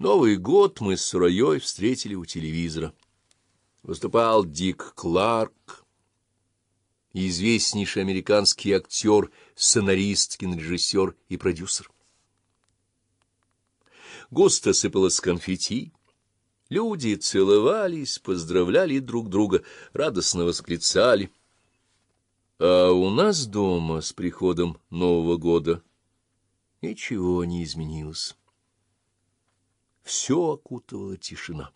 Новый год мы с Сураей встретили у телевизора. Выступал Дик Кларк, известнейший американский актер, сценарист, кинорежиссер и продюсер. Густо сыпалось конфетти. Люди целовались, поздравляли друг друга, радостно восклицали. А у нас дома с приходом Нового года ничего не изменилось. Все окутывала тишина.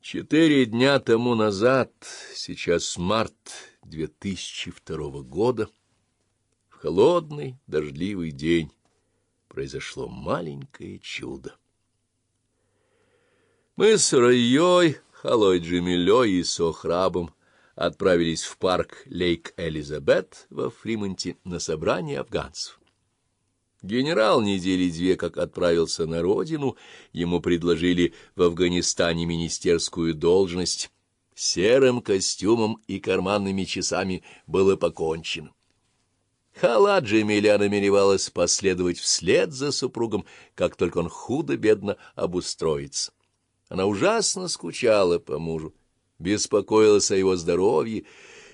Четыре дня тому назад, сейчас март 2002 года, в холодный дождливый день произошло маленькое чудо. Мы с Райей, Халой Джемилей и Сохрабом отправились в парк Лейк-Элизабет во Фримонте на собрание афганцев. Генерал недели две как отправился на родину, ему предложили в Афганистане министерскую должность. Серым костюмом и карманными часами было покончено. Хала Джемиля намеревалась последовать вслед за супругом, как только он худо-бедно обустроится. Она ужасно скучала по мужу, беспокоилась о его здоровье,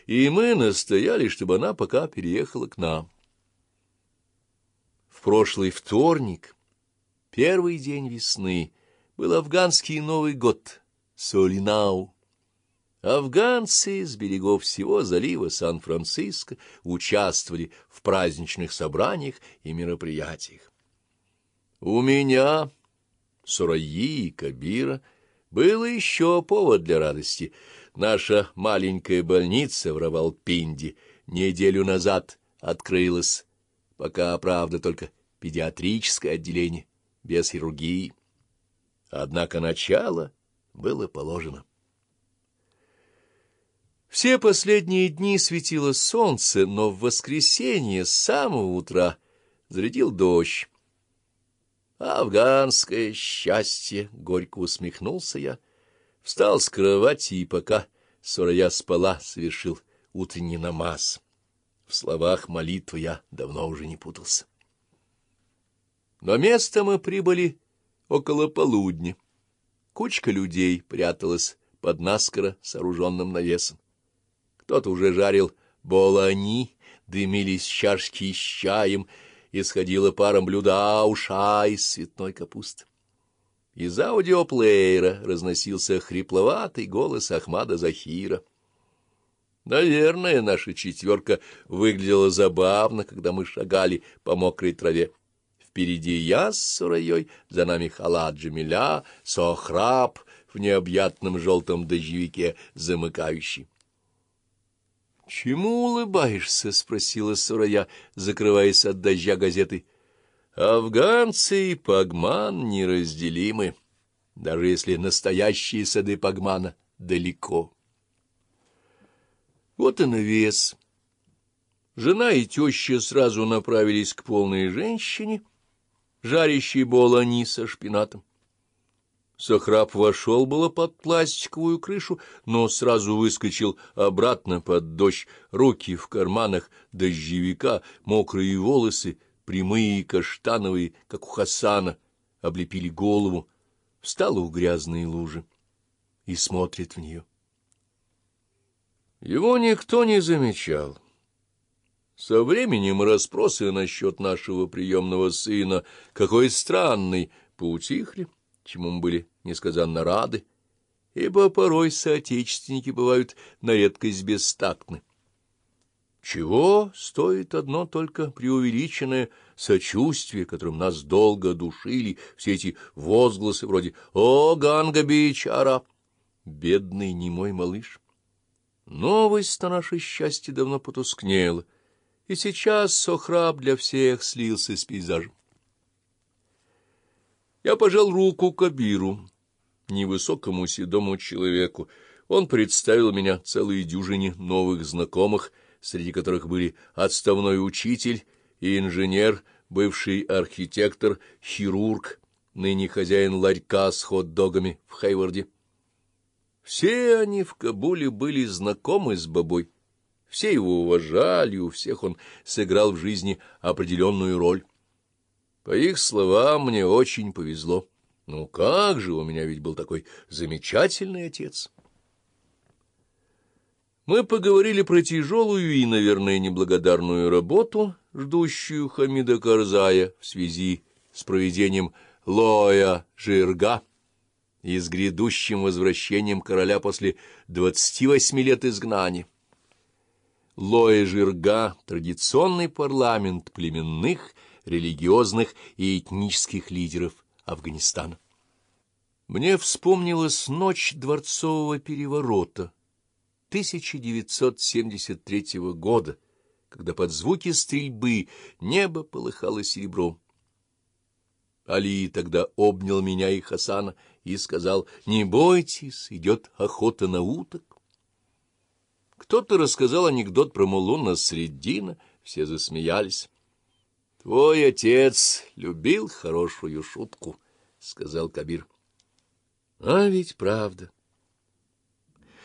и мы настояли, чтобы она пока переехала к нам. В прошлый вторник, первый день весны, был афганский Новый год, Солинау. Афганцы с берегов всего залива Сан-Франциско участвовали в праздничных собраниях и мероприятиях. У меня, Сураи и Кабира, было еще повод для радости. Наша маленькая больница в Равалпинде неделю назад открылась пока, правда, только педиатрическое отделение, без хирургии. Однако начало было положено. Все последние дни светило солнце, но в воскресенье с самого утра зарядил дождь. «Афганское счастье!» — горько усмехнулся я. Встал с кровати и, пока Сурая спала, совершил утренний намаз. В словах молитвы я давно уже не путался. Но место мы прибыли около полудня. Кучка людей пряталась под наскоро сооруженным навесом. Кто-то уже жарил болани, дымились чашки с чаем, исходила паром блюда ауша из цветной капусты. Из аудиоплеера разносился хрипловатый голос Ахмада Захира — Наверное, наша четверка выглядела забавно, когда мы шагали по мокрой траве. Впереди я с Сураей, за нами халат Джамиля, Сохраб в необъятном желтом дождевике замыкающий. — Чему улыбаешься? — спросила Сурая, закрываясь от дождя газеты. — Афганцы и Пагман неразделимы, даже если настоящие сады Пагмана далеко. Вот и навес. Жена и теща сразу направились к полной женщине, жарящей болони со шпинатом. Сохраб вошел было под пластиковую крышу, но сразу выскочил обратно под дождь, руки в карманах дождевика, мокрые волосы, прямые и каштановые, как у Хасана, облепили голову, встала у грязной лужи и смотрит в нее. Его никто не замечал. Со временем расспросы насчет нашего приемного сына, какой странный, поутихли, чему мы были несказанно рады, ибо порой соотечественники бывают на редкость бестактны. Чего стоит одно только преувеличенное сочувствие, которым нас долго душили все эти возгласы вроде «О, Ганга Бичара!» Бедный немой малыш! Новость на наше счастье давно потускнела, и сейчас Сохраб для всех слился с пейзажем. Я пожал руку Кабиру, невысокому седому человеку. Он представил меня целой дюжине новых знакомых, среди которых были отставной учитель и инженер, бывший архитектор, хирург, ныне хозяин ларька с хот-догами в Хейварде. Все они в Кабуле были знакомы с Бабой, все его уважали, у всех он сыграл в жизни определенную роль. По их словам, мне очень повезло. Ну как же, у меня ведь был такой замечательный отец. Мы поговорили про тяжелую и, наверное, неблагодарную работу, ждущую Хамида Карзая в связи с проведением Лоя Жирга и с грядущим возвращением короля после двадцати восьми лет изгнания. Лоя Жирга — традиционный парламент племенных, религиозных и этнических лидеров Афганистана. Мне вспомнилась ночь дворцового переворота 1973 года, когда под звуки стрельбы небо полыхало серебром. Али тогда обнял меня и Хасана и сказал, «Не бойтесь, идет охота на уток». Кто-то рассказал анекдот про Мулуна Среддина, все засмеялись. — Твой отец любил хорошую шутку, — сказал Кабир. — А ведь правда.